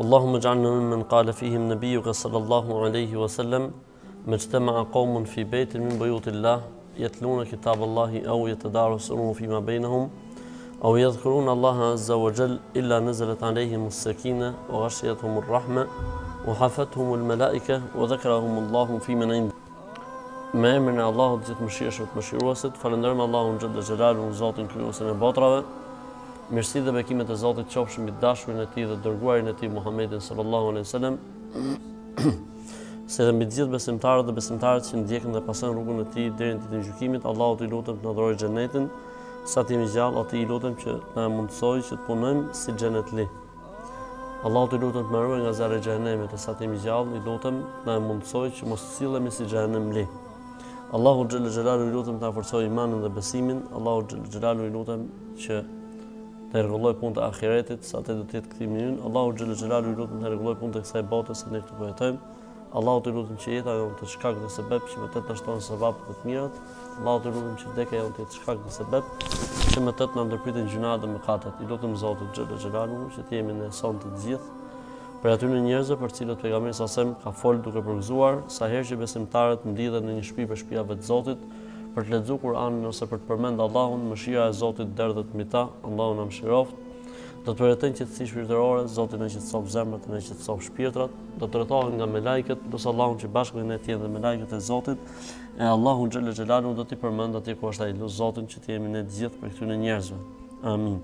اللهم اجعلنا ممن قال فيهم نبيك صلى الله عليه وسلم ما اجتمع قوم في بيت من بيوت الله يتلون كتاب الله أو يتدارسونه فيما بينهم أو يذكرون الله عز وجل إلا نزلت عليهم السكينة وغشيتهم الرحمة وحفتهم الملائكة وذكرهم الله في من عند Me emrin e Allahut të gjithëmëshirshmit mëshiruesit, falënderojmë Allahun xhel xhelaluhu Zotin krijuesin e botrave. Mirësia dhe bekimet e Zotit qofshin mbi të dashurin e tij dhe dërguarin e tij Muhammedin sallallahu alaihi wasallam. Si dhe mbi të gjithë besimtarët dhe besimtaret që ndjekin dhe pasojnë rrugën e tij deri në ditën e gjykimit, Allahut i lutem të na dhurojë xhenetin sa të jemi gjallë, atij i lutem që na e mundësoj që të punojmë si xhenetli. Allahut i lutem të na ruaj nga zjarri i xhehenemit e sa të jemi gjallë, i lutem na e mundësoj që mos sillemi si xhehenemli. Allahu xhel xhelalu i lutem të na forcojë imanin dhe besimin, Allahu xhel xhelalu i lutem që të rregulloj punët e ahiretit, se atje do të jetë kthimi ynë, Allahu xhel xhelalu i lutem të rregulloj punët e kësaj bote se ne këtu po jetojmë. Allahut i lutem që jeta jonë të jetë shkak dhe sebeb që me të na shtohen sevapet e të mirat. Allahut i lutem që vdekja jonë të jetë shkak dhe sebeb që me të na ndërpriten gjunat dhe mëkatet. I lutem Zotit xhel xhelalu që të jemi ne sonte të gjithë prej atyne njerëzve për cilët pejgamberi salsem ka fol duke përgëzuar sa herë që besimtarët mblidhen në një shtëpi prej shtëpive të Zotit për të lexuar Kur'anin ose për të përmend Allahun, mëshira e Zotit derdhet mbi ta, Allahu na mëshiroftë. Do të përjetojnë qetësi shpirtërore, Zoti na qetësof zemrat, na qetësof shpirtrat. do të rrethohen nga melajkët, lus Allahun që bashkë me ne të jenë dhe melajkët e Zotit, e Allahu xhallal xhelalu do t'i përmend atje ku është ai, lus Zotin që të jemi ne të gjithë prej këtyre njerëzve. Amin.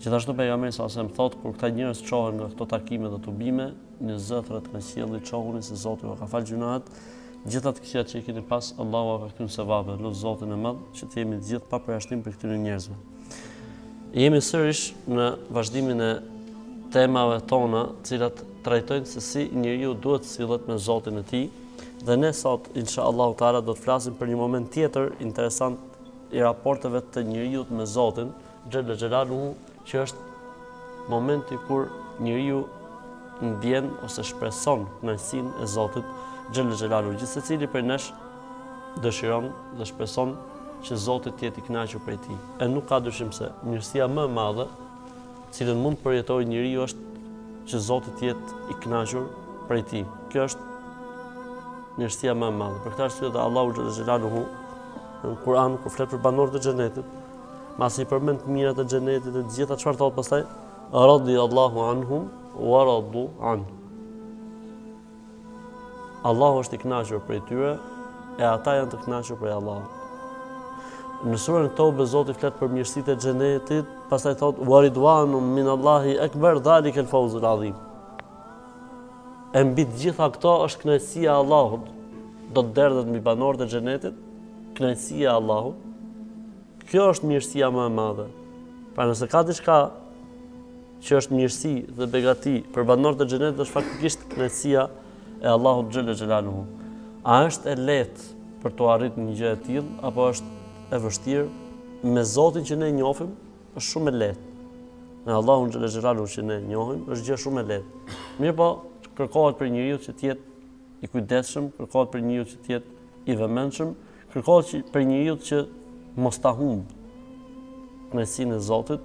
Gjithashtu pejgamberi salsem thot kur këta njerëz çohen nga këto takime dhe tubime, një zë thërret në qiell çohuni se Zoti u ka fal gjunat, gjithë ato që i keni pas, Allahu i ka kthy n'sevabe, lus Zotin e madh që të jemi të gjithë pa përjashtim prej këtyre njerëzve. Jemi sërish në vazhdimin e temave tona, të cilat trajtojnë se si njeriu duhet të sillet me Zotin e tij. Dhe ne sot, inshallah taala do të flasim për një moment tjetër interesant i raporteve të njeriut me Zotin, xhel xhelalu, që është momenti kur njeriu ndjen ose shpreson kënaqësinë e Zotit xhel xhelalu. Gjithsecili prej nesh dëshiron dhe shpreson që Zoti të jetë i kënaqur prej tij. E nuk ka dyshim se mirësia më e madhe, të cilën mund të përjetojë njeriu është që Zoti të jetë i kënaqur prej tij. Kjo është mirësia më e madhe. Për këtë arsye dhe Allahu xhelaluhu në Kur'an kur flet për banorët e xhenetit, masi përmend të mirat e xhenetit e të gjitha çfarë thotë pastaj, radhi Allahu anhum wa radu anh. Allahu është i kënaqur prej tyre e ata janë të kënaqur prej Allahut. Në surën Tobe Zoti flet për mirësitë e xhenetit, pastaj thot waridwanu min Allahi akbar zalika al-fawzul azim. E mbi të gjitha këto është kënaqësia e Allahut. Do të derdhet mbi banorët e xhenetit kënaqësia e Allahut. Kjo është mirësia më e madhe. Pra nëse ka diçka që është mirësi dhe begati për banorët e xhenetit është faktikisht kënaqësia e Allahut xhelle xhelaluhu. A është e lehtë për t'u arritur një gjë e tillë apo është e vështirë? Me Zotin që ne njohim është shumë e lehtë. Me Allahun xhelle xhelaluhu që ne njohim është gjë shumë e lehtë. Mirpo kërkohet prej njeriut që të jetë i kujdesshëm, kërkohet prej njeriut që të jetë i vëmendshëm, kërkohet prej njeriut që mos ta humb kënaqësinë e Zotit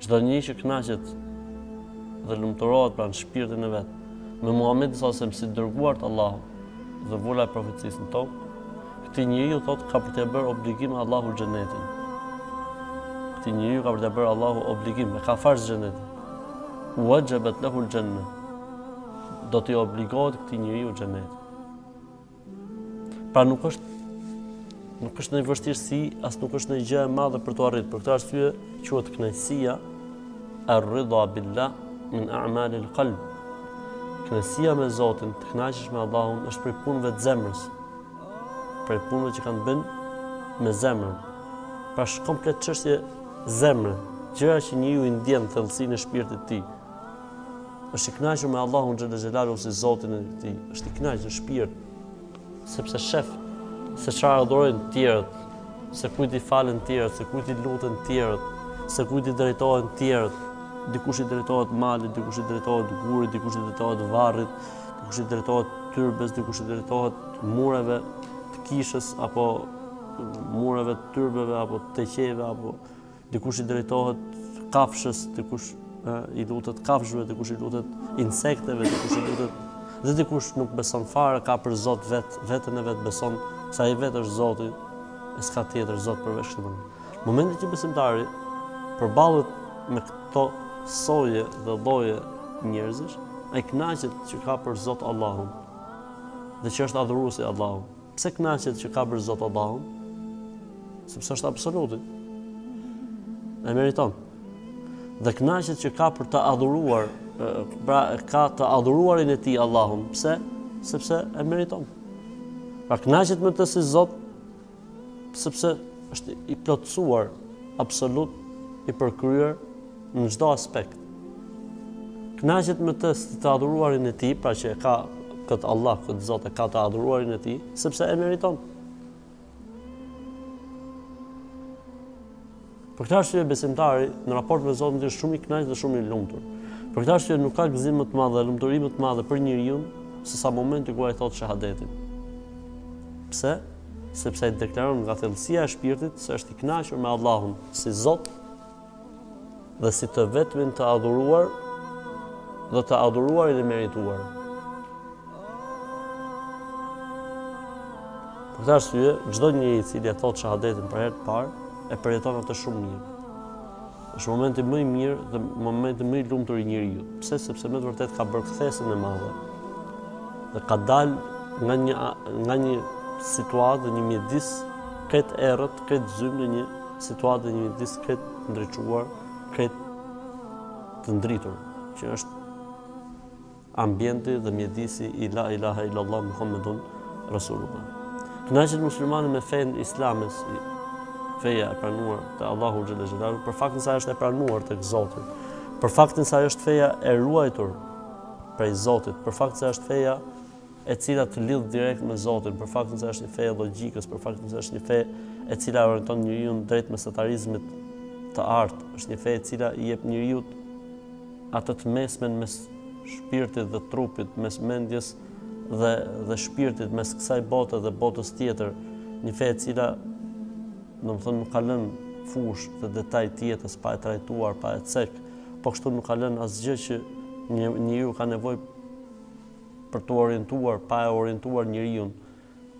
Çdo njeri që kënaqet dhe lumturohet pra në shpirtin e vet, me Muhamedin sallallahu alajhi wasallam si të dërguar të Allahut dhe vula e profecisë në tokë, këtij njeriu thotë ka për t'ia bërë obligim Allahu xhenetin. Këtij njeriu ka për t'ia bërë Allahu obligim, e ka farz xhenetin. Wajabat lahu al-janna. Do t'i obligohet këtij njeriu xhenetin. Pra nuk është nuk është ndonjë vështirësi, as nuk është ndonjë gjë e madhe për t'u arritur. Për këtë arsye quhet kënaqësia ar-ridha billah min a'mal al-qalb. Kënaqësia me Zotin, të kënaqesh me Allahun është prej punëve të zemrës. Prej punëve që kanë të bëjnë me zemrën. Pra është komplet çështje zemre, gjëra që njeriu i ndjen në thellësi të shpirtit të tij. është i kënaqur me Allahun xhelle xhelaluhu si Zotin e tij, është i kënaqur në shpirt sepse shef se çfarë adhurojnë të tjerët, se kujt i falen të tjerët, se kujt i luten të tjerët, se kujt i drejtohen të tjerët. Dikush i drejtohet malit, dikush i drejtohet gurit, dikush i drejtohet varrit, dikush i drejtohet tyrbes, dikush i drejtohet mureve të kishës apo mureve të tyrbeve apo të teqeve apo Dikush i drejtohet kafshës, dikush i lutet kafshëve, dikush i lutet insekteve, dikush i lutet dhe dikush nuk beson fare, ka për Zot vet, veten e vet beson se ai vetë është Zoti, e s'ka tjetër Zot përveç Tij. Në momentin që besimtari përballet me këto soje dhe lloje njerëzish, ai kënaqet që ka për Zot Allahun dhe që është adhurues i Allahut. Pse kënaqet që ka për Zot Allahun? Sepse është absoluti. E meriton. Dhe kënaqet që ka për të adhuruar, pra ka të adhuruarin e tij Allahun. Pse? Sepse e meriton. Pra kënaqet me të si Zot sepse është i plotësuar, absolut i përkryer në çdo aspekt. Kënaqet me të si të adhuruarin e tij, pra që e ka këtë Allah, këtë Zot e ka të adhuruarin e tij, sepse e meriton. Për këtë arsye besimtari në raport me Zotin është shumë i kënaqur dhe shumë i lumtur. Për këtë arsye nuk ka gëzim më të madh dhe lumturi më të madhe për njeriun sesa momenti kur ai thotë shahadetin. Pse? Sepse ai deklaron nga thellësia e shpirtit se është i kënaqur me Allahun si Zot dhe si të vetmin të adhuruar dhe të adhuruarin e merituar. Për këtë arsye, çdo njeri i cili e thot shahadetin për herë të parë, e përjeton atë shumë mirë. është momenti më i mirë dhe momenti më i lumtur i njeriut. Pse, sepse me të vërtetë ka bërë kthesën e madhe. Dhe ka dalë nga një, nga një situatë dhe një mjedis krejt errët, krejt zymtë në një situatë e një mjedis krejt të ndriçuar, krejt të ndritur, që është ambienti dhe mjedisi i la ilaha illallah Muhammedun Rasulullah. Kënaqet muslimani me fenë islame si, feja e pranuar te Allahu xhelle xhelaluhu, për faktin se është e pranuar tek Zoti, për faktin se është feja e ruajtur prej Zotit, për faktin se është feja e cila të lidh direkt me Zotin, për faktin se është një fe e logjikës, për faktin se është një fe e cila orienton njeriun drejt mesatarizmit të artë, është një fe e cila i jep njeriut atë të mesmen mes shpirtit dhe trupit, mes mendjes dhe dhe shpirtit, mes kësaj bote dhe botës tjetër, një fe e cila do të thotë nuk ka lënë fushë dhe detaj të jetës pa e trajtuar, pa e cek, po kështu nuk ka lënë asgjë që njeriu ka nevojë për t'u orientuar, pa e orientuar njeriun,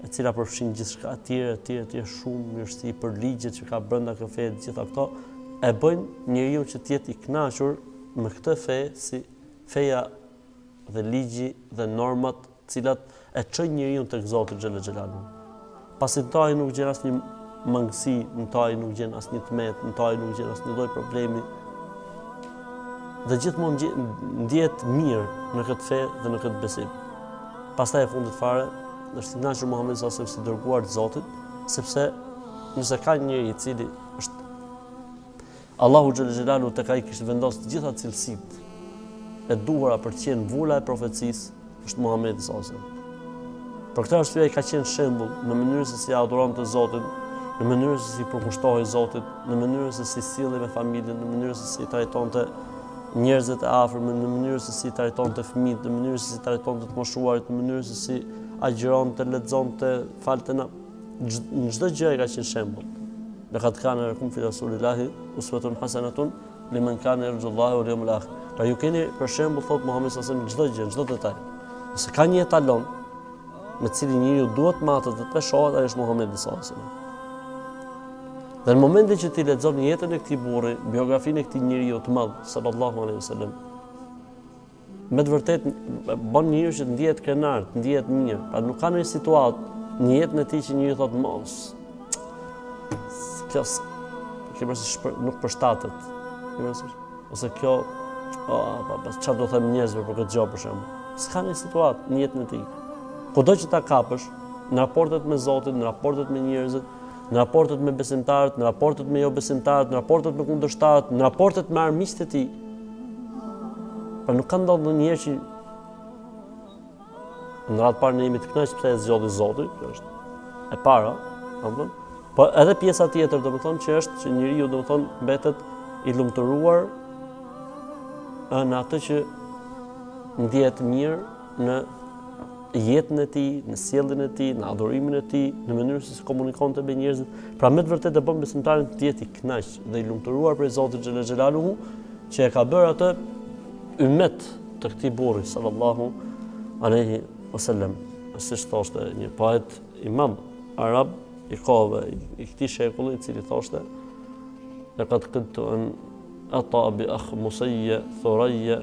e cila përfshin gjithçka etj etj etj shumë mirësi për ligjet që ka brenda kjo fe të gjitha këto e bëjnë njeriun që të jetë i kënaqur me këtë fe si feja dhe ligji dhe normat të cilat e çojnë njeriun tek Zoti xhelle xhelaluhu. Pasi në të nuk gjen asnjë mangësi, në të nuk gjen asnjë të metë, në të nuk gjen asnjë lloj problemi. Dhe gjithmonë ndihet mirë në këtë fe dhe në këtë besim. Pastaj e fundit fare, është i kënaqur me Muhamedin sallallahu alaihi wasallam si të dërguar të Zotit, sepse nëse ka njeri i cili është Allahu xhelle xhelaluhu tek ai kishte vendos të gjitha cilësitë e duhura për të qenë vula e profecisë është Muhamedi sallallahu alaihi wasallam. Për këtë arsye ai ka qenë shembull në mënyrën se si adhuronte Zotin, në mënyrën se si i përkushtohej Zotit, në mënyrën se si sillej me familjen, në mënyrën se si trajtonte njerëzit e afërm, në mënyrën se si trajtonte fëmijët, në mënyrën se si trajtonte të moshuarit, në mënyrën se si agjëronte, lexonte, falte në Në çdo gjë ai ka qenë shembull. Lekad kane lekum fi resulilahi, usvetun hasenatun, li men kane jerxhullahe vel jeumel ahir. Pra ju keni për shembull, thotë, Muhamedin sallallahu alaihi wasallam, në çdo gjë, në çdo detaj. Nëse ka një etalon, me cilin njeriu duhet të matet dhe të peshohet, ai është Muhamedi sallallahu alaihi wasallam. Dhe në momentin që ti lexon jetën e këtij burri, biografinë e këtij njeriu të madh, sallallahu alaihi wasallam, Me të vërtetë bën njeriun që të ndihet krenar, të ndihet mirë. Pra nuk ka ndonjë situatë në jetën e tij që njeriu thotë mos. Kjo kjo pjesë s'për, nuk përshtatet. Kjo pjesë ose kjo o pa pa çfarë do t'u them njerëzve për këtë gjë për shembull. S'ka ndonjë situatë në jetën e tij. Kudo që ta kapësh në raportet me Zotin, në raportet me njerëzit, në raportet me besimtarët, në raportet me jo besimtarët, në raportet me kundërshtarët, në raportet me armiqtë e tij, Pra nuk ka ndodhë njëherë që në radhë të parë ne jemi të kënaqë pse e zgjodhi Zoti, që është e para, ama, po edhe pjesa tjetër, domethënë, që është që njeriu, domethënë, mbetet i lumturuar në atë që ndjehet mirë, në jetën e tij, në sjelljen e tij, në adhurimin e tij, në mënyrën se si komunikonte me njerëzit. Pra me të vërtetë e bën besimtarin të jetë i kënaq dhe i lumturuar prej Zotit xhel xhelaluhu, që e ka bërë atë ymet të këtij burri sallallahu alaihi wasallam. Siç thoshte një poet i madh arab i kohëve i këtij shekulli i cili thoshte laqad kidtu an ata bi akhmusayya thurayya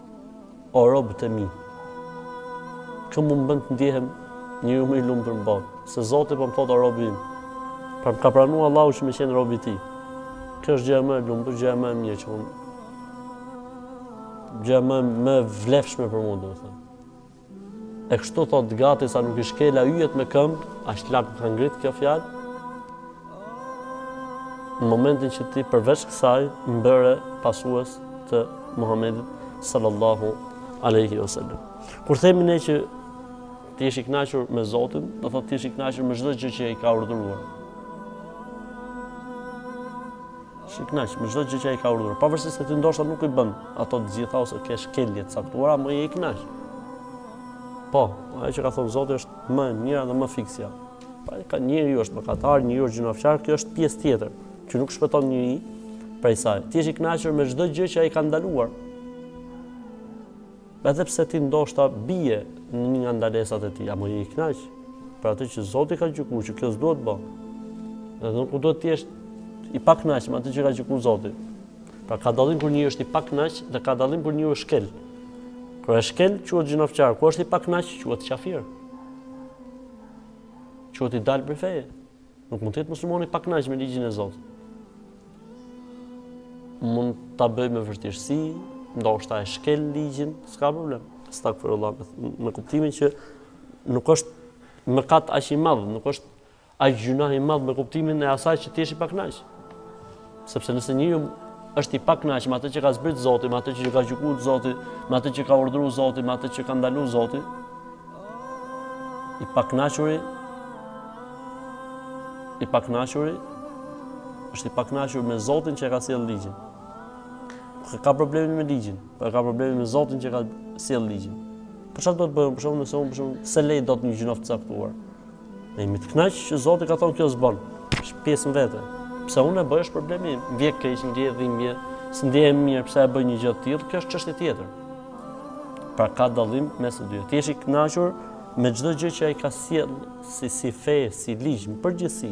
O robët e mi, kjo më bën të ndjehem njeriu më i lumtur në botë, se Zoti po më thotë o robi im, pra më ka pranu Allahu që me qenë robi i tij. Kjo është gjëja më e lumtur, gjëja më e, gjëja më, më e vlefshme për mu, domethënë. E kështu thot gati sa nuk i shkela yjet me këmbë, aq lart më ka ngrit kjo fjalë. Në momentin që ti përveç kësaj më bëre pasues të Muhamedit sallallahu alaihi wasallam. Kur themi ne që të jesh i kënaqur me Zotin, do thotë të jesh i kënaqur me çdo gjë që ai ka urdhëruar. Jesh i kënaqur me çdo gjë që ai ka urdhëruar, pavarësisht se ti ndoshta nuk i bën ato të gjitha ose ke shkelje të caktuara, ama je i kënaqur. Po, ajo që ka thënë Zoti është më e mira dhe më fiksja. Pa që njeriu është mëkatar, njeriu është gjynahqar, kjo është pjesë tjetër që nuk shpëton njeri prej saj. Të jesh i kënaqur me çdo gjë që ai ka ndaluar. Edhe pse ti ndoshta bie në një nga ndalesat e tij, ama je i kënaq për atë që Zoti ka gjykuar që kjo s'duhet bë. Dhe nuk duhet të jesh i pakënaq me atë që ka gjykuar Zoti. Pra ka dallim kur njeriu është i pakënaq dhe ka dallim kur njeriu shkel. Kur shkel quhet gjynahqar, kur është i pakënaq quhet qafir. Quhet i dal prej feje. Nuk mund të jetë muslimani i pakënaqë me ligjin e Zotit. Mund ta bëj me vështirësi, ndoshta e shkel ligjin, s'ka problem. Astagfirullah, në kuptimin që nuk është mëkat aq i madh, nuk është aq gjynah i madh me kuptimin e asaj që të jesh i pakënaqë. Sepse nëse njëri është i pakënaqur me atë që ka zbrit Zoti, me atë që ka gjykuar Zoti, me atë që ka urdhëruar Zoti, me atë që ka ndaluar Zoti, i pakënaquri i pakënaquri është i pakënaqur me Zotin që ka sjell ligjin. Nuk ka probleme me ligjin, por ka probleme me Zotin që ka sjell ligjin. Për çfarë do të bëjmë? Për shkakun se unë për shkak se s'e lë dot një gjynah të caktuar. Jemi të knaq që Zoti ka thonë kjo s'bon, është pjesë në vete. Pse unë e bëj është problemi im, m'vjen keq, m'vjen dhimbje, s'ndjehem mirë, pse e bëj një gjë të tillë, kjo është çështje tjetër. Pra ka dallim mes të dyjave. Të jesh i kënaqur me çdo gjë që ai ka sjellë si, si fe, si ligj, në përgjithsi.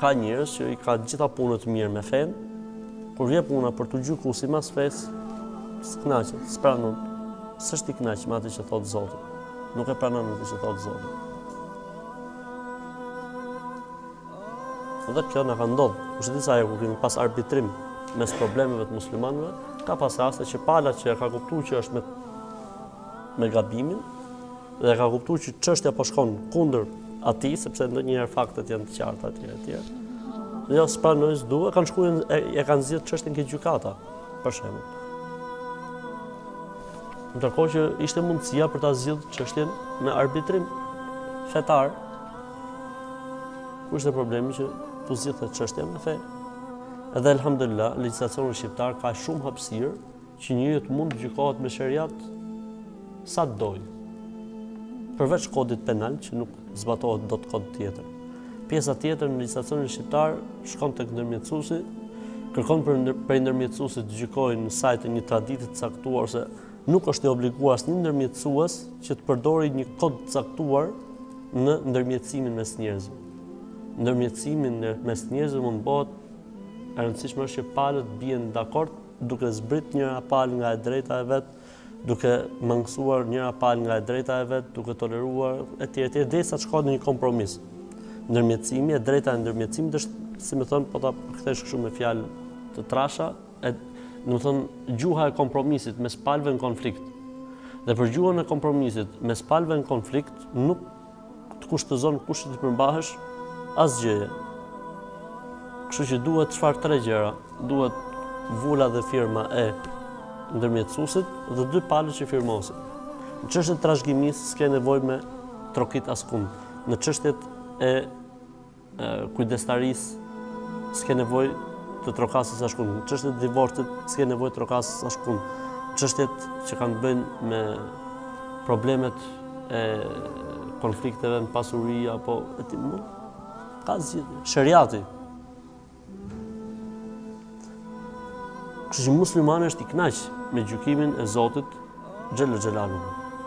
Ka njerëz që i ka gjitha punët mirë me fenë, kur vjen puna për t'u gjyku simas fesë, s'knaqet, s'pranon, s'është i knaq me atë që thotë Zoti, nuk e pranon atë që thotë Zoti. Dhe kjo na ka ndodh, kështu disa herë ku kemi pas arbitrim mes problemeve të muslimanëve, ka pas raste që pala që e ka kuptu që është me, me gabimin, Dhe e ka kuptu që çështja po shkon kundër atij, sepse ndonjëherë faktet janë të qarta etj etj. Dhe jo s'pranoj s'dua, kanë shku e, e kanë zgjidh çështjen ke gjykata, për shembull. Ndërkohë që ishte mundësia për ta zgjidh çështjen me arbitrim fetar. Ku ishte problemi që të zgjidhej çështja me fe. Edhe elhamdulilah, legjislacioni shqiptar ka shumë hapësirë Që njeriu të mund të gjykohet me sheriat sa të dojë. Përveç kodit penal që nuk zbatohet dot kod tjetër. Pjesa tjetër në legjislacionin shqiptar shkon tek ndërmjetësuesi, kërkon prej prej ndërmjetësuesit të gjykojë në saje të një tradite të caktuar se nuk është i obliguar asnjë ndërmjetësues që të përdori një kod të caktuar në ndërmjetësimin mes njerëzve. Ndërmjetësimin mes njerëzve mund të bëhet e rëndësishme është që palët bien dakord duke zbrit njëra palë nga e drejta e vet, duke mangësuar njëra palë nga e drejta e vet, duke toleruar etj etj derisa të shkojë në një kompromis. Ndërmjetësimi, e drejta e ndërmjetësimit është, si me thonë, po ta përkthesh kështu me fjalë të trasha, domethonë gjuha e kompromisit mes palëve në konflikt. Dhe për gjuhën e kompromisit mes palëve në konflikt nuk të kushtëzon kush që t'i përmbahesh asgjëje. Kështu që duhet çfarë tre gjëra, duhet vula dhe firma e ndërmjetësuesit dhe dy palë që firmosin. Në çështjet e trashëgimisë s'ke nevojë me trokit askund. Në çështjet e kujdestarisë s'ke nevojë të trokasës askun. Në çështjet e divorcit s'ke nevojë të trokasës askun. Çështjet që kanë të bëjnë me problemet e konflikteve në pasuri apo etj. ka zgjidhje. Sheriati Kështu që muslimani është i knaq me gjykimin e Zotit Xhel Xhelalu.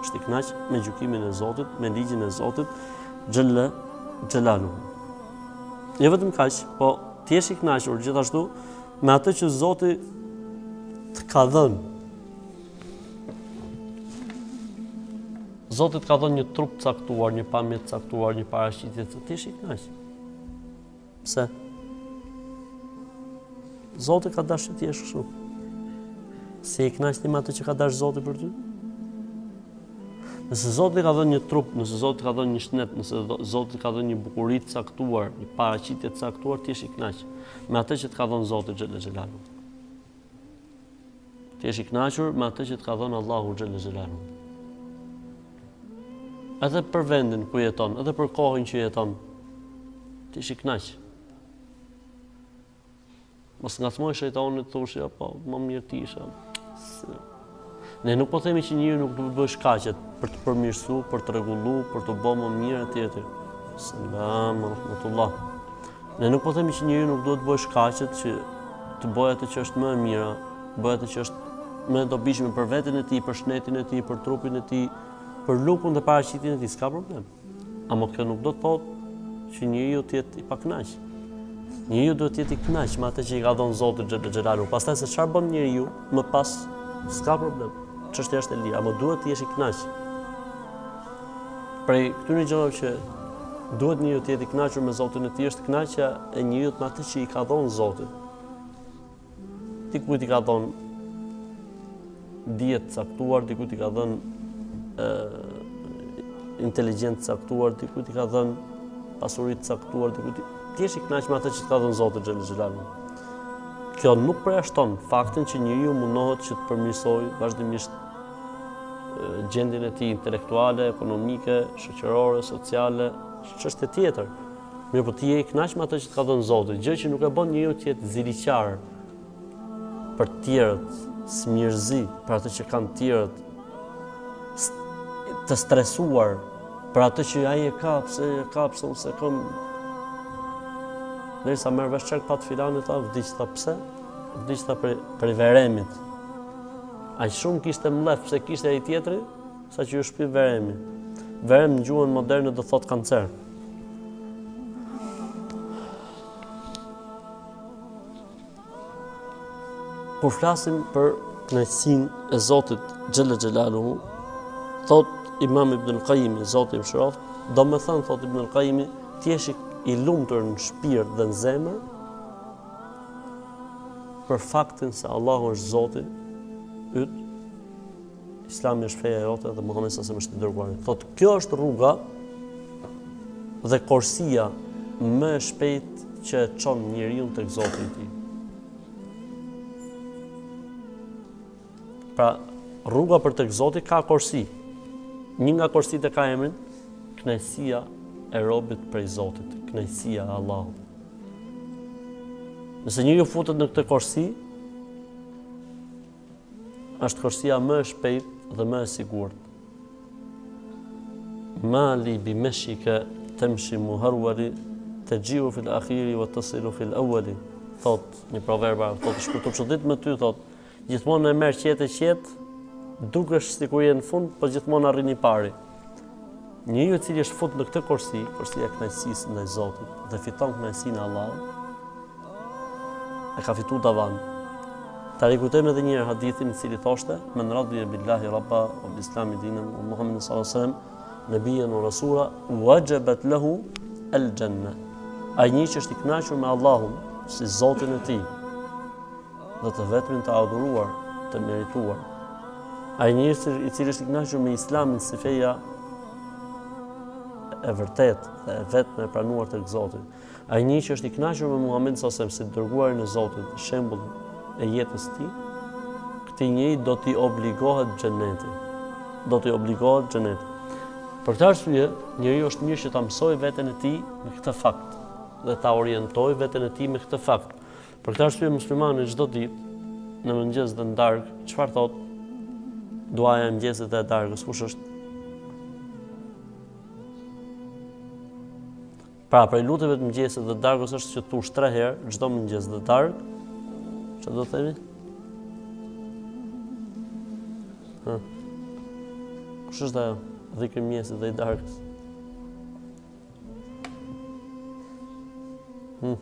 Është i knaq me gjykimin e Zotit, me ligjin e Zotit Xhel Xhelalu. Jo vetëm kaq, po të jesh i knaqur gjithashtu me atë që Zoti të ka dhënë. Zoti të ka dhënë një trup të caktuar, një pamje të caktuar, një paraqitje, të jesh i knaq. Pse? Zoti ka dash të jesh kështu. S'je i knaq ti me atë që ka dash Zoti për ty? Nëse Zoti ka dhënë një trup, nëse Zoti ka dhënë një shnet, nëse Zoti ka dhënë një bukuri të caktuar, një paraqitje të caktuar, të jesh i knaq me atë që të ka dhënë Zoti xhel xhelalu. Të jesh i kënaqur me atë që të ka dhënë Allahu xhel xhelalu. Edhe për vendin ku jeton, edhe për kohën që jeton. Të jesh i kënaqur. Mos ngacmojë shejtani të thoshe: ja po, më mirë t'isha. Ne nuk po themi që njeriu nuk duhet të bëjë shkaqet për të përmirësu, për të rregullu, për t'u bo më mirë e tjera. Selam rahmetullah. Ne nuk po themi që njeriu nuk duhet të bëjë shkaqet që të bëjë atë që është më e mira, bëjë atë që është më e dobishme për veten e tij, për shnetin e tij, për trupin e tij, për lukun dhe paraqitjen e tij, s'ka problem. Ama kjo nuk do të thotë që njeriu të jetë i pakënaq. Njeriu duhet të jetë i kënaq me atë që i ka dhënë Zoti xhel xhelalu. Pastaj se çfarë bën njeriu, më pas s'ka problem. Çështja është e lirë, ama duhet të jesh i kënaq. Prej këtyre gjërave që duhet njeriu të jetë i kënaqur me Zotin e tij është kënaqja e njeriu me atë që i ka dhënë Zoti. Dikujt i ka dhënë dije të caktuar, dikujt i ka dhënë inteligjencë të caktuar, dikujt i ka dhënë pasuri të caktuar, dikujt i... Të jesh i knaq me atë që të ka dhënë Zoti xhel xhelalu. Kjo nuk përjashton faktin që njeriu mundohet që të përmirësojë vazhdimisht gjendjen e tij intelektuale, ekonomike, shoqërore, sociale, çështje tjetër. Mirëpo ti je i kënaqur me atë që të ka dhënë Zoti, gjë që nuk e bën njeriu të jetë ziliqar për të tjerët, smirëzi për atë që kanë të tjerët, të stresuar për atë që ai e ka, pse e ka, pse unë s'e kam. Derisa merr vesh çka pat filani, ta vdiq, ta pse? Vdiq ta prej veremit. Aq shumë kishte mllef pse kishte ai tjetri, Saqë iu shpif veremi. Verem në gjuhën moderne do thot kancer. Kur flasim për knaqësinë e Zotit xhel-le xhelaluhu, thot imam Ibnul Kajimi, Zoti e mëshiroftë, domethënë, thot Ibn Kajimi, të jesh i lumtur në shpirt dhe në zemër, për faktin se Allahu është Zoti yt, Islami është feja jote dhe Muhammedi alejhi selam është i dërguari. Thotë, kjo është rruga dhe korsia më e shpejt që e çon njeriun tek Zoti i tij. Pra, rruga për tek Zoti ka korsi. Një nga korsitë e ka emrin knaqësia e robit prej Zotit, knaqësia e Allahut. Nëse njeriu futet në këtë korsi, është korsia më e shpejtë dhe më e sigurt. Ma li bi meshjike temshi muharwari texhiu fil akhiri ve tesilu fil awali, thot një proverb, thot është për t'u çudit me ty, thot, gjithmonë e merr qetë e qetë, dukesh sikur je në fund, po gjithmonë arrin i pari. Njeriu i cili është fut në këtë korsi, korsi e kënaqësisë ndaj Zotit dhe fiton kënaqësinë e Allahut, e ka fituar davan. Ta rikujtojmë edhe një herë hadithin i cili thoshte: "Men radiya billahi rabba wa bi islami dinan wa Muhammedin sallallahu alaihi wasallam nabiyyan wa rasula wajabat lahu al-janna." Ai njeri që është i kënaqur me Allahun si Zotin e tij, dhe të vetmin të adhuruar, të merituar. Ai njeri i cili është i kënaqur me Islamin si feja e vërtet dhe e vetme e pranuar tek Zoti. Ai njeri që është i kënaqur me Muhamedin sallallahu alajhi wasallam si të dërguarin e Zotit, shembull e jetës së tij, këtij njeriu do t'i obligohet xheneti. Do t'i obligohet xheneti. Për këtë arsye, njeriu është mirë që ta mësojë veten e tij me këtë fakt dhe ta orientojë veten e tij me këtë fakt. Për këtë arsye muslimani çdo ditë në mëngjes dhe në darkë, çfarë thot? Duaja e mëngjesit dhe e darkës kush është? Pra, prej lutjeve të mëngjesit dhe darkës është që të thush tre herë çdo mëngjes dhe darkë. Çfarë do të themi? Hë. Kush është ajo? Dhikri i mëngjesit dhe i darkës. Hë. Hmm.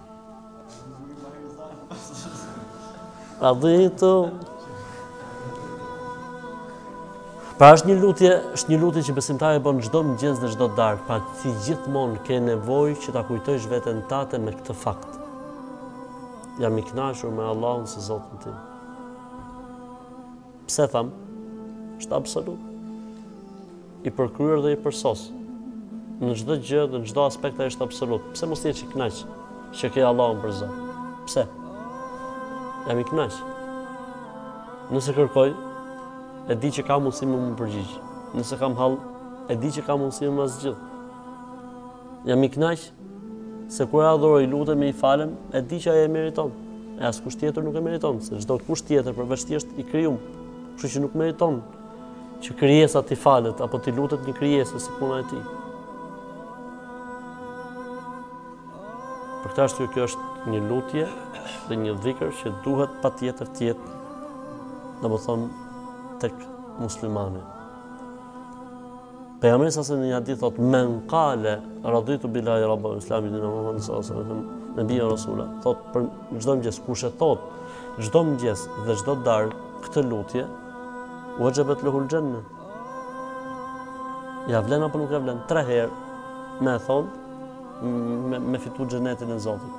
Radhitu... Pra është një lutje, është një lutje që besimtari e bën çdo mëngjes dhe çdo darkë, pra ti gjithmonë ke nevojë që ta kujtojsh veten tate me këtë fakt. Jam i kënaqur me Allahun si Zotin tim. Pse thamë, është absolut. I përkryer dhe i përsos. Në çdo gjë, në çdo aspekt ai është absolut. Pse mos t'jesh i kënaq që ke Allahun për Zot? Pse? Jam i kënaq. Nëse kërkoj, e di që ka mundësi me m'u përgjigj. Nëse kam hall, e di që ka mundësi me ma zgjidh. Jam i kënaq se kur e adhuroj, lutem e i falem, e di që ai e meriton. E askush tjetër nuk e meriton, se çdokush tjetër përveç tij është i krijuar. Kështu që nuk meriton që krijesa t'i falet apo t'i lutet një krijese si puna e tij. Për këtë arsye kjo është një lutje dhe një dhikër që duhet patjetër t'jetë domethënë tek muslimani. Pejgamberi alayhi salatu selam në një hadith thotë men qale raditu billahi rabba islami dinu Muhammadin sallallahu alaihi wasallam nabi rasula thotë për çdo mëngjes kush e thotë çdo mëngjes dhe çdo darkë këtë lutje wajabat lahu aljanna ja vlen apo nuk ja vlen tre herë me e thonë me, me fitu xhenetin e Zotit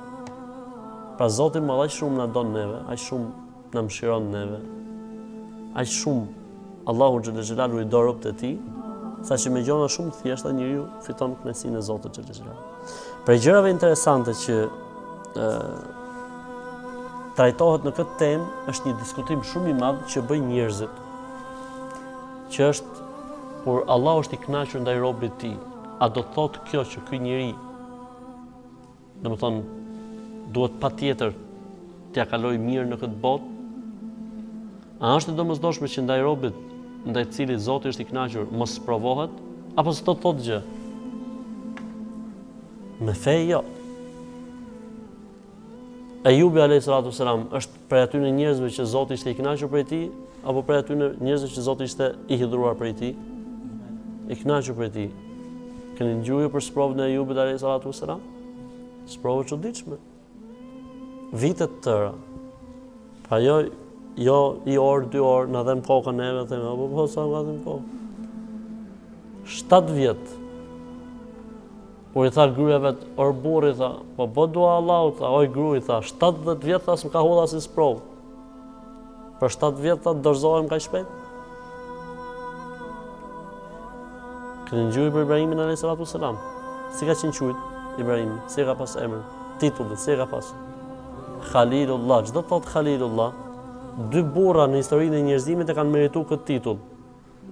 pra Zoti i madh aq shumë na don neve aq shumë Na mëshiron neve. Aq shumë Allahu xhel xelalu i do robt e tij, sa që me gjona shumë të thjeshta njeriu fiton kënaqësinë e Zotit xhel xelalu. Prej gjërave interesante që ë trajtohet në këtë temë është një diskutim shumë i madh që bëjnë njerëzit. Që është kur Allahu është i kënaqur ndaj robit të tij, a do të thotë kjo që ky njeri Domethënë, duhet patjetër t'ia kalojë mirë në këtë botë. A është e domosdoshme që ndaj robit ndaj të cilit Zoti është i kënaqur mos sprovohet apo s'do të thotë gjë? Me fe jo. Ejubi alayhi salatu selam është prej atyre njerëzve që Zoti ishte i kënaqur prej tij, apo prej atyre njerëzve që Zoti ishte i hidhëruar prej tij, i kënaqur prej tij. Keni dëgjuar për sprovën e Ejubit alayhi salatu wasalam? Sprovë e çuditshme. Vite të tëra. Pra jo jo i orë, dy orë, na dhem koka neve, themi, apo po sa na dhem koka. 7 vjet. Por i tha gruja e vet, or burrë tha, po bo dua Allahut tha, oj gru tha, shtatëdhjetë vjet tha s'më ka hodh asnjë sprovë. Për shtatë vjet të dorëzohem kaq shpejt. Keni dëgju për Ibrahimin alayhis salatu selam. Si ka qenë quajt Ibrahimi, si e ka pas emrin, titullin, si e ka pas. Khalilullah, ç'do thot Khalilullah, dy burra në historinë e njerëzimit e kanë merituar këtë titull.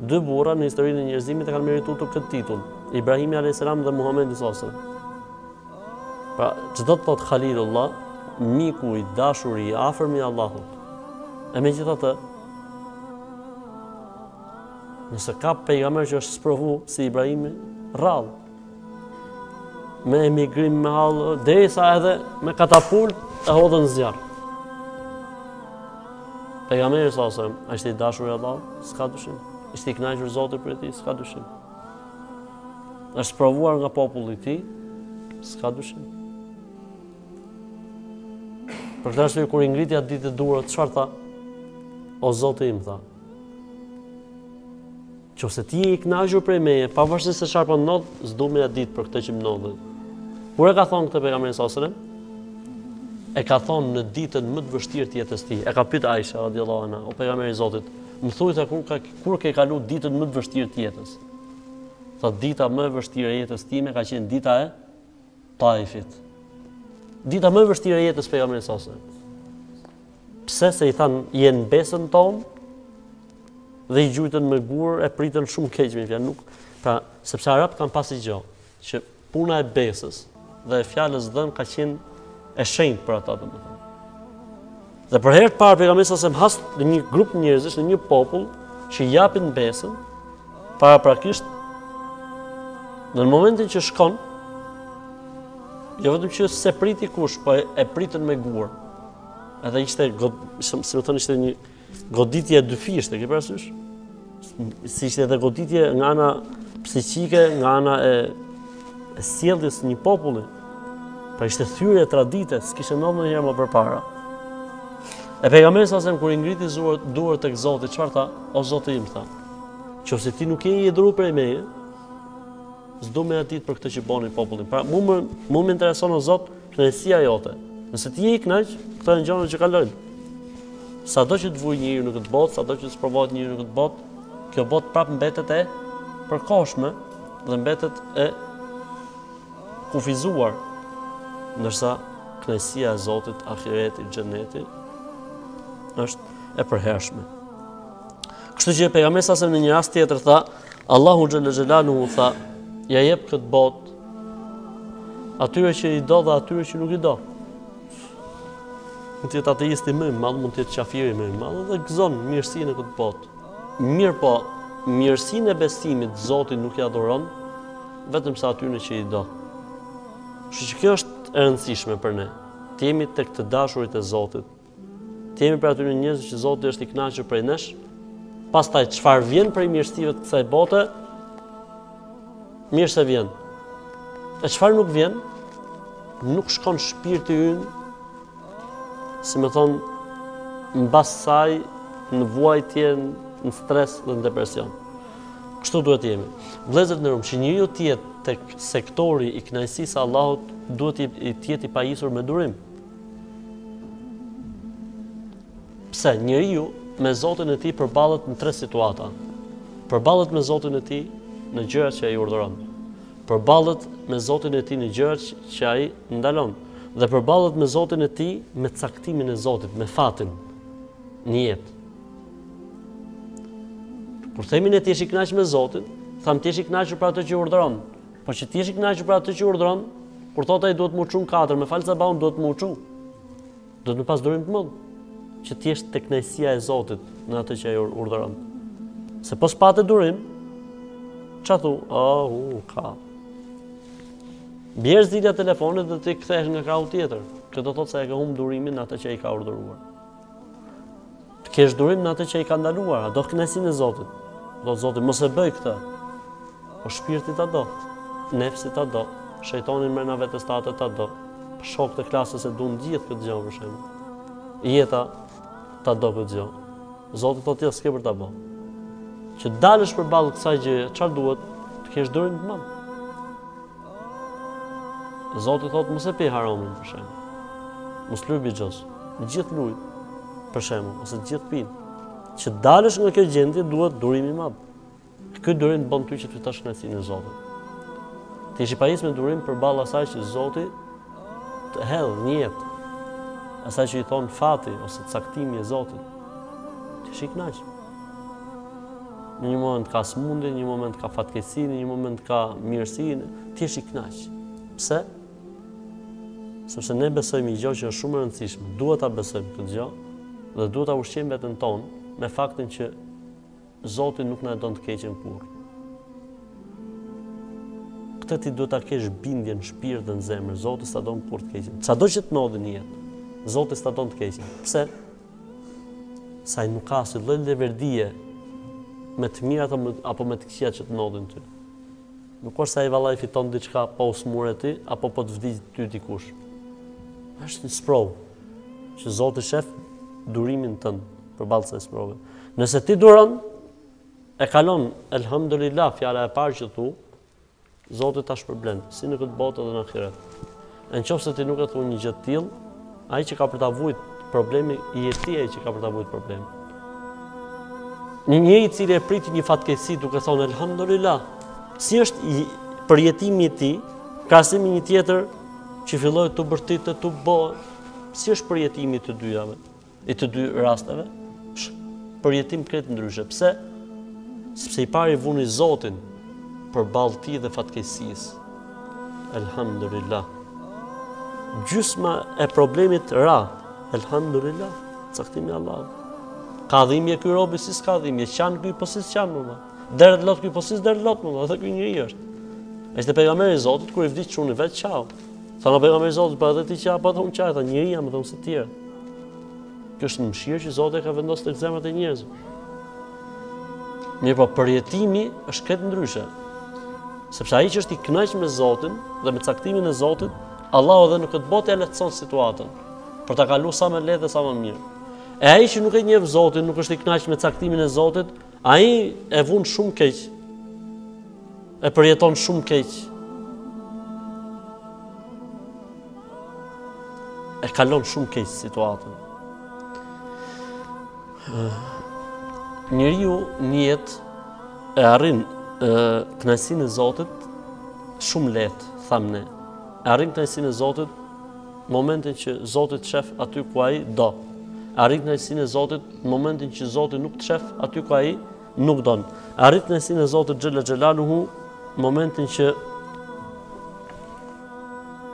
Dy burra në historinë e njerëzimit e kanë meritu këtë titull, Ibrahimi alayhis salam dhe Muhamedi sallallahu alaihi wasallam. Pra, ç'do të thotë Khalilullah, miku i dashur i afërm i Allahut. E megjithatë, nëse ka pejgamber që është sprovu si Ibrahimi, rrallë. me emigrim me hall derisa edhe me katapult e hodhën n'zjarr. Pejgamberi s.a.s. a është i dashur i Allahut, s'ka dyshim. Është i kënaqur Zoti prej tij, s'ka dyshim. Është sprovuar nga populli i tij, s'ka dyshim. Për këtë arsye kur i ngriti atë ditë durt, çfarë tha? O Zoti im tha. Qofse ti je i kënaqur prej meje, pavarësisht se çfarë po ndodh, s'du me ia ditë për këtë që më ndodhi. Kur e ka thonë këtë pejgamberi s.a.s.? E ka thonë në ditën më të vështirë të jetës së tij. E ka pyet Aisha radhiyallahu anha, o pejgamberi i Zotit, më thuaj se kur ka kur ke kalu ditën më të vështirë të jetës? Tha dita më e vështirë e jetës time ka qenë dita e Taifit. Dita më e vështirë e jetës së pejgamberit s.a.s. Pse? Se i thanë je në besën tonë dhe i gjujtën me gurë e pritën shumë keq me fjalë nuk pra sepse arabët kanë pas një gjë që puna e besës dhe e fjalës dhën ka qenë e shenjtë për ata domethënë. Dhe për herë të parë pejgamberi s.a.s. has në një grup njerëzish, në një popull që i japin besën paraprakisht në momentin që shkon jo vetëm që s'e priti kush, po e pritën me gur. Edhe ishte, si me thënë, ishte një goditje e dyfishtë, e ke parasysh? si ishte edhe goditje nga ana psikike, nga ana e, e sjelljes së një populli. Pra ishte thyerje tradite, s'kishte ndodhur ndonjëherë më përpara. E pejgamberi s.a.s. kur i ngriti duart tek Zoti, çfarë tha? O Zoti im tha. Qofse ti nuk je i hidhëru prej meje, s'du me ia ditë për këtë që bon ky popull. Pra, mua më më intereson o Zot, Kënaqësia jote. Nëse ti je i kënaq, këto janë gjëra që kalojnë. Sado që të vujë njeriu në këtë botë, sado që të sprovohet njeriu në këtë botë, kjo botë prapë mbetet e përkohshme dhe mbetet e kufizuar. Ndërsa kënaqësia e Zotit, ahireti, xheneti është e përhershme. Kështu që pejgamberi s.a.s. në një rast tjetër tha, Allahu xhelle xhelaluhu tha, ia jep këtë botë atyre që i do dhe atyre që nuk i do. Mund të jetë ateisti më i madh, mund të jetë qafiri më i madh dhe gëzon mirësi në këtë botë. Mirëpo, mirësinë e besimit Zoti nuk ia dhuron vetëm se atyre që i do. Kështu që kjo është e rëndësishme për ne. Të jemi tek të dashurit e Zotit, Të jemi prej atyre njerëzve që Zoti është i kënaqur prej nesh. Pastaj çfarë vjen prej mirësive të kësaj bote? Mirë se vjen. E çfarë nuk vjen? Nuk shkon shpirti ynë. si me thonë mbas saj në vuajtje, në stres dhe në depresion. Kështu duhet të jemi. Vëllezër të nderum, që njeriu të jetë tek sektori i kënaqësisë së Allahut, duhet të jetë i pajisur me durim. Pse, njeriu me Zotin e tij përballet në tre situata. Përballet me Zotin e tij në gjërat që ai urdhëron. Përballet me Zotin e tij në gjërat që ai ndalon dhe përballet me Zotin e tij me caktimin e Zotit, me fatin në jetë. Kur themi ne të jesh i kënaqur me Zotin, thamë të jesh i kënaqur për atë që urdhëron, Po që të jesh i kënaqur për atë që urdhëron, kur thotë ai duhet me u çu n'katër, me fal sabahun duhet me u çu. Duhet me pas durim të mund. Që të jesh tek kënaqësia e Zotit në atë që ai urdhëron. Se po s'pate durim, ça thu? Oh, u ka. Bjen zilja e telefonit dhe ti kthehesh nga krahu tjetër. Kjo do thotë se e ke humb durimin në atë që ai ka urdhëruar. Të kesh durim në atë që ai ka ndaluar, a do kënaqësinë e Zotit. Thotë Zoti mos e bëj këtë. Po shpirti ta do, nefsi ta do, shejtani më na vetes ta atë ta do. Po shokët e klasës e duan gjithë këtë gjë për shembull. Jeta ta do këtë gjë. Zoti thotë jo, s'ke për ta bë. Që të dalësh përballë kësaj gjëje, çfarë duhet? Të kesh durim të madh. Zoti thotë mos e pi haramin për shembull. Mos luj bixhos. Të gjithë lujn për shembull ose të gjithë pin. Që të dalësh nga kjo gjendje duhet durim i madh. Ky durim të bën ty që të fitosh kënaqësinë e Zotit. Të jesh i pajisë me durim përballë asaj që Zoti të hedh në jetë. Asaj që i thon fati ose caktimi i Zotit. Të jesh i kënaq. Në një moment ka smundje, në një moment ka fatkeqësi, në një moment ka mirësi, të jesh i kënaq. Pse? Sepse ne besojmë një gjë që është shumë e rëndësishme. Duhet ta besojmë këtë gjë dhe duhet ta ushqejmë veten tonë me faktin që Zoti nuk na e don të keqen kurrë. Këtë ti duhet ta kesh bindje në shpirt dhe në zemër. Zoti s'ta don kurrë të keqen. Çado që të ndodhi në jetë, Zoti s'ta don të keqen. Pse? Se ai nuk ka asnjë lloj leverdie me të mira apo me, apo me të këqija që të ndodhin ty. Nuk është se ai vallai fiton diçka po u smure ti apo po të vdiq ty dikush. Është një sprovë që Zoti shef durimin tënd përballë kësaj sprove. Nëse ti duron e kalon elhamdulillah fjala e parë që thu, Zoti ta shpërbleftë, si në këtë botë edhe në ahiret. E në qofë se ti nuk e thu një gjë të tillë, ai që ka për ta vujt problemin, je ti ai që ka për ta vujt problemin. Një njeri i cili e priti një fatkeqësi duke thonë, Elhamdulillah, si është përjetimi i tij, krahasim me një tjetër që filloi tu bërtit e tu bo, si është përjetimi i të dyjave. I të dy rasteve, përjetim krejt ndryshe. Pse? Sepse i pari vuni Zotin përballë tij dhe fatkeqësisë. Elhamdulillah. Gjysma e problemit ra. Elhamdulillah. Caktim i Allahut. Ka dhimje ky robi, si s'ka dhimje. Qan ky, po si s'qan, more. Derdh lot ky po si s'derdh lot more, edhe ky njeri është. Ishte pejgamberi i Zotit kur i vdiq çuni i vet qau. Thanë pejgamber i Zotit, po edhe ti qan, po unë qaj, tha njeri jam unë si të tjerët. Kjo është mëshirë që Zoti e ka vendosur tek zemrat e njerëzve. Mirëpo përjetimi është krejt ndryshe. Sepse ai që është i kënaqur me Zotin dhe me caktimin e Zotit, Allahu edhe në këtë botë e lehtëson situatën për ta kaluar sa më lehtë dhe sa më mirë. E ai që nuk e njeh Zotin, nuk është i kënaqur me caktimin e Zotit, Ai e vuan shumë keq. E përjeton shumë keq. E kalon shumë keq situatën. Njeriu në jetë e arrin kënaqësinë e Zotit shumë lehtë, thamë ne. E arrin kënaqësinë e Zotit në momentin që Zoti të shef aty ku ai do. E arrin kënaqësinë e Zotit në momentin që Zoti nuk të shef aty ku ai nuk don. E arrin kënaqësinë e Zotit xhel-le xhelaluhu në momentin që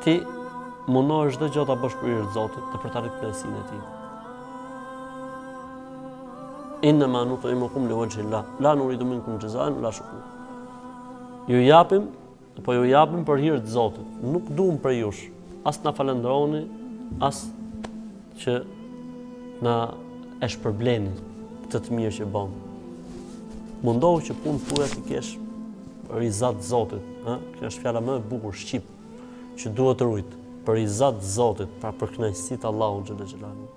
ti mundohesh çdo gjë ta bësh për hir të Zotit dhe për të arritur kënaqësinë e tij. Innama nutimukum li wajhi Allah. La nuridu minkum jazaan wa la shukura. Ju japim Po ju japim për hir të Zotit. Nuk duam prej jush. As na falënderoni, as që na e shpërbleni këtë të mirë që bëjmë. Mundohu që punët e tua t'i kesh për rizat Zotit, ë? Kjo është fjala më e bukur shqip që duhet rujt për rizat Zotit, pra për kënaqësi të Allahut xhel-le xhelaluhu.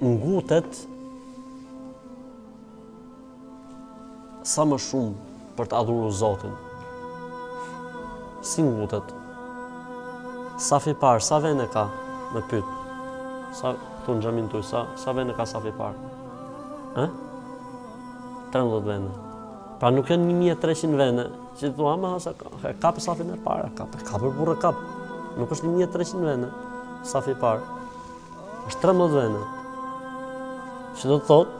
ngutet sa më shumë për të adhuru Zotin. Si ngutet? Safi i parë, sa vene ka me pytë? Sa te xhamia, sa, sa vene ka safi i parë? E? 13 vene. Pra nuk janë 1300 vene, që të duha me hasa, e ka për safin e parë, e ka për burë, e ka për, nuk është 1300 vene, safi i parë. është tre mëdha vende. Që do të thot,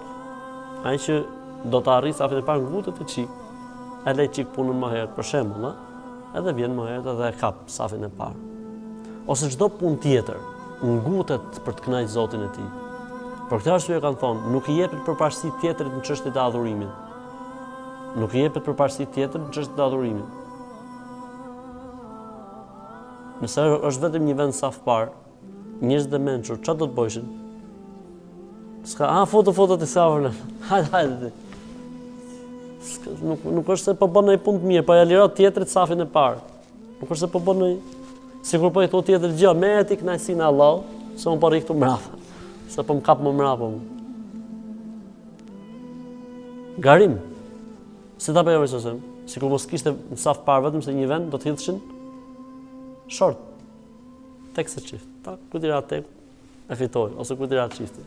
ai që do ta arrijë safin e parë ngutet një çik, e le një çik punën më herët, për shembull, edhe vjen më herët dhe e kap safin e parë. Ose çdo punë tjetër, ngutet për të kënaqë Zotin e tij. Për këtë arsye kanë thonë, nuk i jepet përparësi tjetrit në çështjet e adhurimit. Nuk i jepet përparësi tjetrit në çështjet e adhurimit. Nëse është vetëm një vend në saf parë, Njerëzit e mençur, çfarë do të bëjshin? Ska, a foto foto të savrën. Hajde, hajde. Ska, nuk nuk është se po bën ai punë të mirë, po ia liron tjetrit safin e parë. Nuk është se po bën ai. Sikur po i thotë tjetrit, merre ti kënaqësinë e Allahut, se un po rri këtu mbrapa. Se po më kap më mbrapa. Garim. Se ta vlerësoshim. Sikur mos kishte në saf parë vetëm se një vend do të hidhshin short. tek a çift. Ta kujt i ra tek e fitoi ose kujt i ra çifti.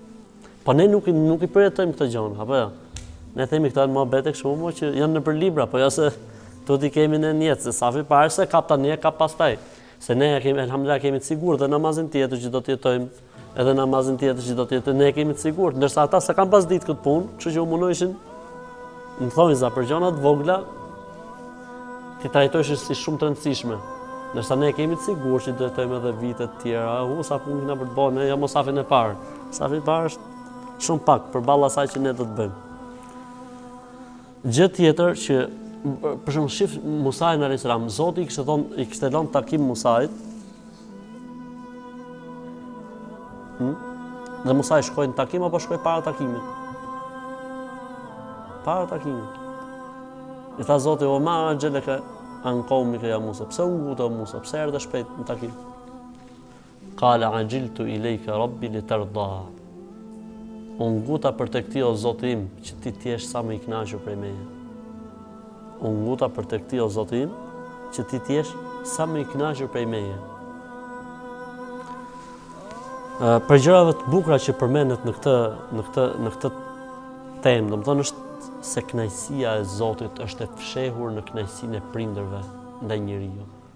Po ne nuk nuk i përjetojmë këto gjëra, apo jo? Ja? Ne themi këto janë muhabete kështu më që janë nëpër libra, po jo se do t'i kemi në jetë, se safin e parë s'e kap tani e kap pastaj. Se ne e kemi elhamdullah kemi të sigurt dhe namazin tjetër që do të jetojmë Edhe namazin tjetër që do të jetojmë e kemi të sigurt, ndërsa ata s'e kanë pas ditë këtë punë, kështu që u mundojshin domethënë sa për gjona të vogla t'i trajtojshin si shumë të rëndësishme. Ndërsa ne e kemi të sigurt që do të jetojmë edhe vite të tjera, u sa punë kemi për të bërë, ne jo mo safin e parë. Safi i parë është shumë pak përballë asaj që ne do të bëjmë. Gjë tjetër që për shembull shif Musajin alejhi selam, Zoti i kishte thon i kishte lënë takim Musait. Hm? Dhe Musai shkoi në takim apo shkoi para takimit? Para takimit. I tha Zoti, "Ue ma axheleke an kaumike ja Musa, pse u ngute o Musa, pse erdhe shpejt në takim?" Kale axhiltu ilejke rabbi li terda. Unë u nguta për tek ti o Zoti im, që ti të jesh sa më i knaqur prej meje. Unë u nguta për tek ti o Zoti im, që ti të jesh sa më i knaqur prej meje. Prej gjërave të bukra që përmenet në këtë, në këtë, në këtë temë, domethënë është se knaqësia e Zotit është e fshehur në knaqësinë e prindërve ndaj njeriu.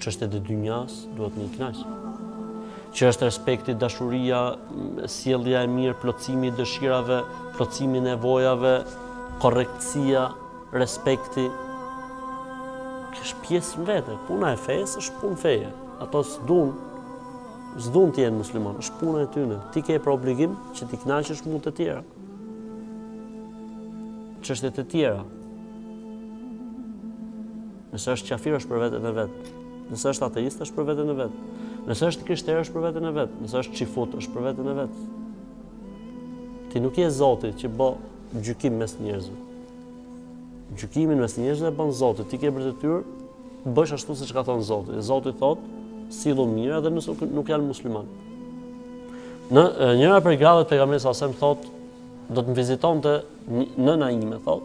Çështjet e dynjas duhet me i knaqë. Që është respekti, dashuria, sjellja e mirë, plotësimi i dëshirave, plotësimi i nevojave, korrektësia, respekti. Kjo është pjesë në vete, puna e fejës është punë feje. Ato s'dun, s'dun të jenë musliman, është puna e tyne. Ti ke për obligim që t'i knaqësh në punët e tjera. Çështjet e tjera. Nëse është qafir është për veten e vet. Nëse është ateist është për veten e vet. Nëse është krishter është për veten e vet. Nëse është çifut është për veten e vet. Ti nuk je Zoti që bë gjykim mes njerëzve. Gjykimin mes njerëzve e bën Zoti. Ti ke për detyrë të bësh ashtu siç ka thënë Zoti. Zoti thot, sillu mirë edhe nëse nuk janë musliman. Në njëra prej grave të pejgamberit sa sem thot, do të më vizitonte nëna ime, thot,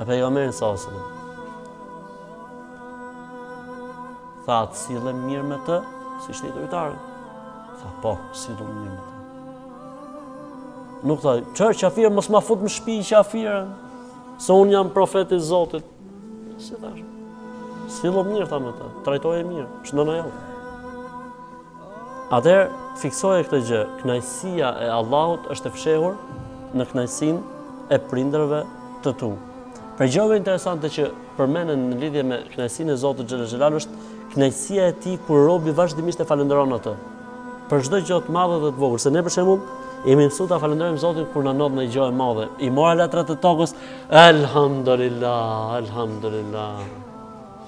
E pyet pejgamberin sa sem. Tha a të sillem mirë me të, se është idhujtare. Tha po, sillu mirë me të. Nuk tha, qëroje qafiren, mos ma fut në shpi qafiren, se unë jam profet i Zotit. Sillu, sillu mirë, tha me të, trajtoje mirë, shëndona jo. Atëherë, fiksoje këtë gjë, kënaqësia e Allahut është e fshehur në kënaqësinë e prindërve të tu. Prej gjërave interesante që përmenden në lidhje me kënaqësinë e Zotit xhele xhelaluhu është kënaqësia e tij kur robi vazhdimisht e falënderon atë. Për çdo gjë të madhe dhe të vogël, se ne për shembull jemi mësuar ta falënderojmë Zotin kur na ndodh ndonjë gjë e madhe. I mora letrat e tokës, elhamdulillah, elhamdulillah.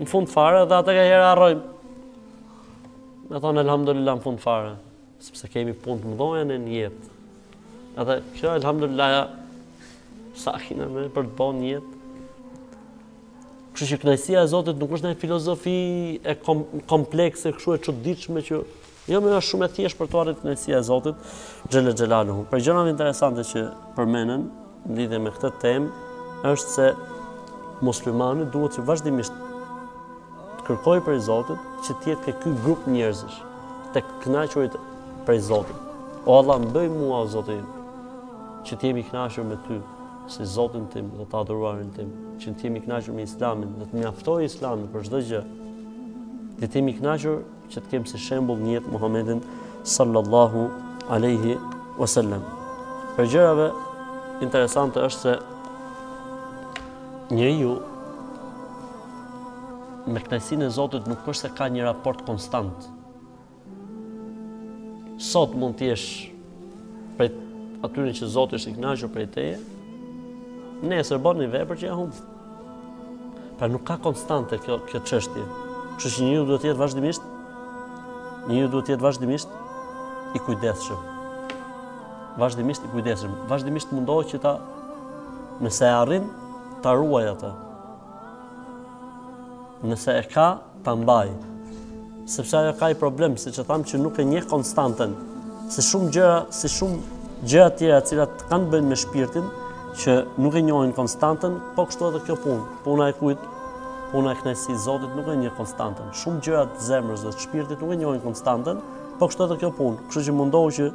Në fund fare, dhe atë ka herë harrojmë me thonë, elhamdulillah, në fund fare. Sepse kemi punë të mdhoja në jetë. Edhe kjo, elhamdulillah, sa kina me për të bo në jetë. Kështu që knaqësia e Zotit nuk është një filozofi e kom komplekse, kështu e çuditshme që Jo more është shumë e thjesht për t'u arrit knaqësia e Zotit, xhele xhelaluhu. Prej gjënave interesante që përmenen, në lidhje me këtë temë, është se muslimani duhet që vazhdimisht të kërkojë prej Zotit që të jetë ke ky grup njerëzish, të kënaqurit prej Zotit. O Allah, më bëj mua, o Zoti im, që të jem i kënaqur me ty, si Zotin tim dhe të adhuruarin tim, që të jem i kënaqur me islamin, dhe të mjaftojë islami për çdo gjë, dhe të jem i kënaqur Që të kem si shembull në jetë Muhamedin sallallahu alaihi wasallam. Prej gjërave interesante është se njeriu me kënaqësinë e Zotit nuk është se ka një raport konstant. Sot mund të jesh prej atyre që Zoti është i kënaqur prej teje. Nesër bën një vepër që e humb. Pra nuk ka konstante kjo kjo çështje. Kështu që njeriu duhet të jetë vazhdimisht njeriu duhet të jetë vazhdimisht i kujdesshëm. Vazhdimisht i kujdesshëm, vazhdimisht të mundohet që ta nëse e arrin ta ruajë atë. Nëse e ka ta mbajë. Sepse ajo ka një problem, siç e thamë, që nuk e njeh konstantën. Si shumë gjëra, si shumë gjëra të tjera të cilat kanë të bëjnë me shpirtin, që nuk e njohin konstantën, po kështu edhe kjo punë. Puna e kujt? Puna e kënaqësisë së Zotit nuk e njeh konstantën. Shumë gjëra të zemrës dhe të shpirtit nuk e njohin konstantën, po kështu edhe kjo punë. Kështu që mundohu që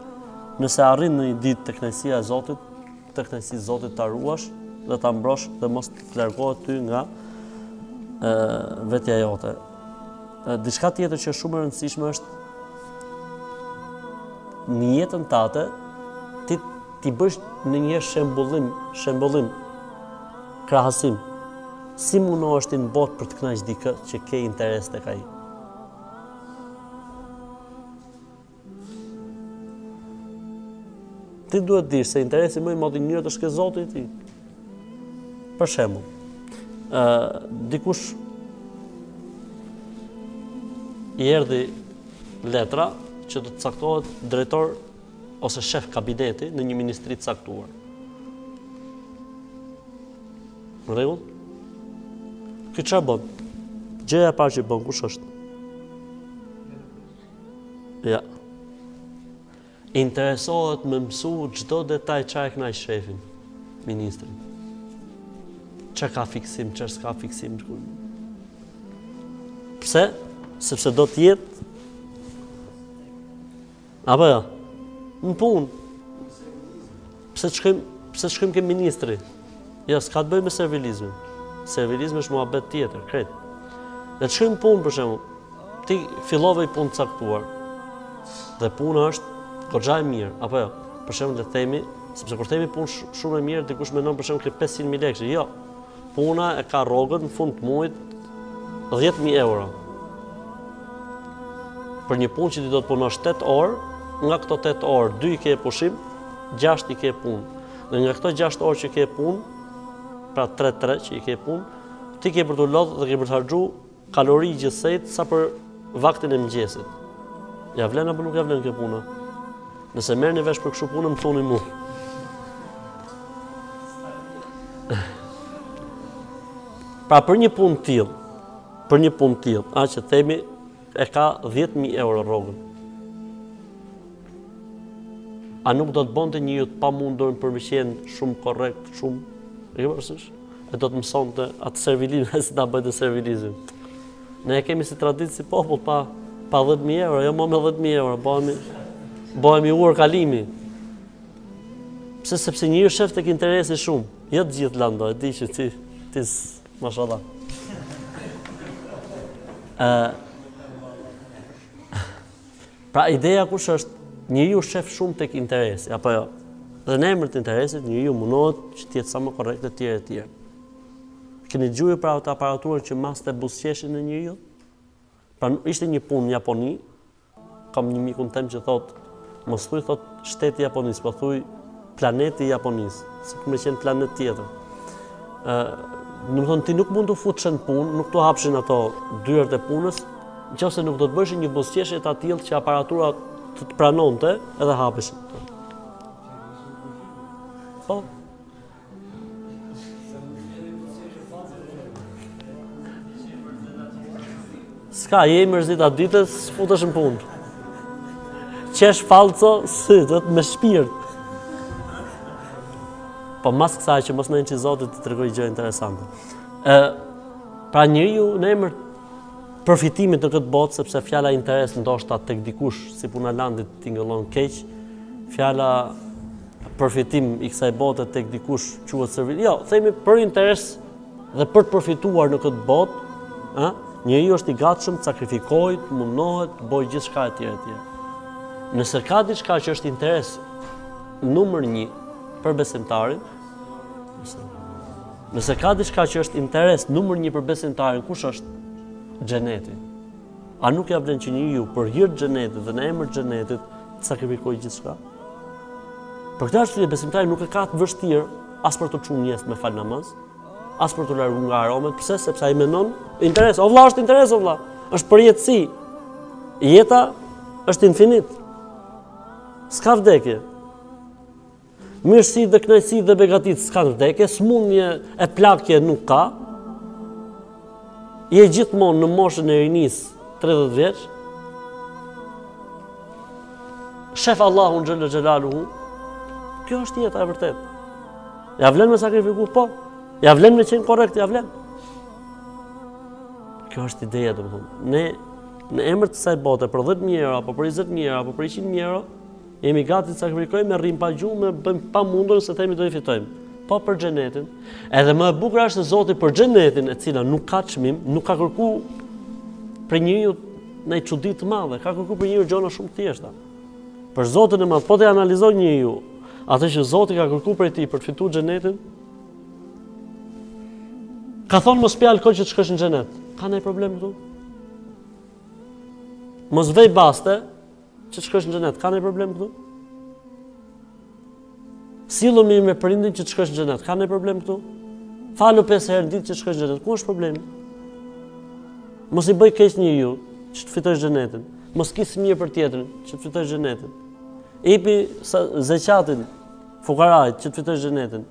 nëse arrin në një ditë te kënaqësia e Zotit, Te knaqësia e Zotit ta ruash dhe ta mbrosh dhe mos të largohet ty nga vetja jote. Diçka tjetër që është shumë e rëndësishme është në jetën tate ti të bësh një shembullim, shembullim krahasim. Si mundohesh ti në botë për të kënaqë dikë që ke interes tek ai? Ti duhet ta dish se interesi më i madh i njeriut është ke Zoti i tij. Për shembull, dikujt i erdhi letra që do të caktohet drejtor ose shef kabineti në një ministri të caktuar. Në rregull? Ky çfarë bën? Gjëja e parë që bën kush është? Ja. Interesohet me me mësu çdo detaj ça e kënaq shefin, ministrin. Ça ka fiksim, ça s'ka fiksim. Pse? Sepse do të jetë Apo jo? Në punë. Pse shkojm, pse shkojm ke ministri? Jo, s'ka të bëjë me servilizmin. Servilizmi është muhabet tjetër, krejt. Ne shkojm në punë për shembull, ti fillove një punë të caktuar. Dhe puna është goxha e mirë, apo jo? Për shembull, le të themi, sepse kur themi punë shumë e mirë, dikush mendon për shembull ke 500.000 lekë. Jo. Puna e ka rrogën në fund të muajit dhjetë mijë euro. Për një punë që ti do të punosh 8 orë, nga këto 8 orë, 2 i ke pushim, 6 i ke punë. Dhe nga këto 6 orë që ke punë, pra 3-3 që i ke punë, ti ke për t'u lodhë dhe ke për të harxhu Kalori gjithsejt sa për vaktin e mëngjesit. Ja vlen apo nuk ja vlen kjo puna? Nëse merrni vesh për kështu pune, më thoni mua. Pra për një punë të tillë, për një punë të tillë, aq e themi e ka 10000 euro rrogën. A nuk do të bënte njeriu të pamundurën për me qenë shumë korrekt, shumë e ke E do të mësonte atë servilin, e si ta bënte servilizmin. Ne e kemi si traditë si popull, pa, pa 10.000 euro, jo më me 10.000 euro, bëhemi, bëhemi urë kalimi. Pse sepse njeriu shef tek interesi shumë, jo të gjithë Lando, e di që ti, ti mashallah. Uh, Pra ideja kush është, njeriu shef shumë tek interesi, apo jo? Dhe në emër të interesit, njeriu mundohet që të jetë sa më korrekt e tjerë e tjerë. Keni dëgjuar pra atë aparaturën që maste buzëqeshjen e njeriut? Pra ishte një punë në Japoni, kam një mikun tem që thotë, mos thuj thotë shteti i Japonisë, po thuj Planeti i Japonisë, sikur me qenë planet tjetër. Domethënë, ti nuk mund të futeshe në punë, nuk t'u hapshin ato dyert e punës, në qoftë se nuk do të bëje një buzëqeshje të atillë që aparatura të të pranonte edhe hapeshin. Po, S'ka, je i mërzit atë ditë, s'futesh në punë. Qesh fallco, si, do të me shpirt. Po mas kësaj që mos në në që zotit të tregoj gjë interesante. E, pra njeriu në emër përfitimit në këtë botë, sepse fjala interes ndoshta tek dikush, si puna Landit të tingëllon keq, fjala përfitim i kësaj bote tek dikush quhet servil, jo, themi për interes Dhe për të përfituar në këtë botë, ë, njeriu është i gatshëm të sakrifikojë, të mundohet, të bëjë gjithçka etj etj. Nëse ka diçka që është interes numër 1 për besimtarin, nëse ka diçka që është interes numër 1 për besimtarin, kush është? Xheneti. A nuk ia vlen që njeriu për hir të xhenetit dhe në emër të xhenetit të sakrifikojë gjithçka? Për këtë arsye besimtari nuk e ka të vështirë as për t'u çu mëngjes me fal namaz, as për t'u largu nga haramet, pse? Sepse ai mendon interes, o vëlla është interes o vëlla, është përjetësi. Jeta është infinit. S'ka vdekje. Mirësi dhe kënaqësi dhe begati, s'ka vdekje, sëmundje e plakje nuk ka. Je gjithmonë në moshën e rinisë, 30 vjeç. Shef Allahun xhelle xhelaluhu. Kjo është jeta e vërtetë. Ja vlen me sakrifiku, po. Ja vlen me qenë korrekt, ja vlen. Kjo është ideja, domethënë, ne në emër të kësaj bote për 10 mijë euro apo për 20 mijë euro apo për 100 mijë euro, Jemi gati të sakrifikojmë me rri pa gjumë, bëjmë të pamundurën se themi do i fitojmë. Po për xhenetin. Edhe më e bukur është se Zoti për xhenetin, e cila nuk ka çmim, nuk ka kërku prej njeriut ndonjë çudi të madhe, ka kërku prej njeriut gjona shumë të thjeshta. Për Zotin e madh, po të analizojë njeriu, atë që Zoti ka kërku prej tij për të fituar xhenetin, Ka thonë mos pi alkool që të shkosh në xhenet. Ka naj problem këtu? Mos vej baste, Që të shkosh në xhenet, ka ndonjë problem këtu? Sillu mirë me prindin që të shkosh në xhenet, ka ndonjë problem këtu? Falu pesë herë në ditë që të shkosh në xhenet, ku është problemi? Mos i bëj keq njeriut që të fitosh xhenetin. Mos ki smirë për tjetrin që të fitosh xhenetin. Jepi zeqatin fukarait që të fitosh xhenetin.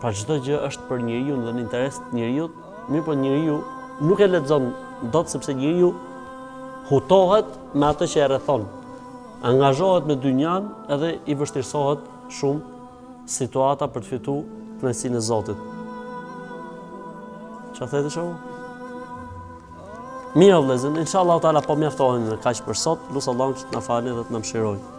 Pra çdo gjë është për njeriun dhe në interes të njeriut, mirëpo njeriu nuk e lexon dot sepse njeriu hutohet me atë që e rrethon. Angazhohet me dynjan edhe i vështirësohet shumë situata për të fitu kënaqësinë e Zotit. Çfarë thotë shoku? Mirë vëllezër, inshallah teala po mjaftohemi me kaq për sot. Lus Allahun që të na falë dhe të na mëshirojë.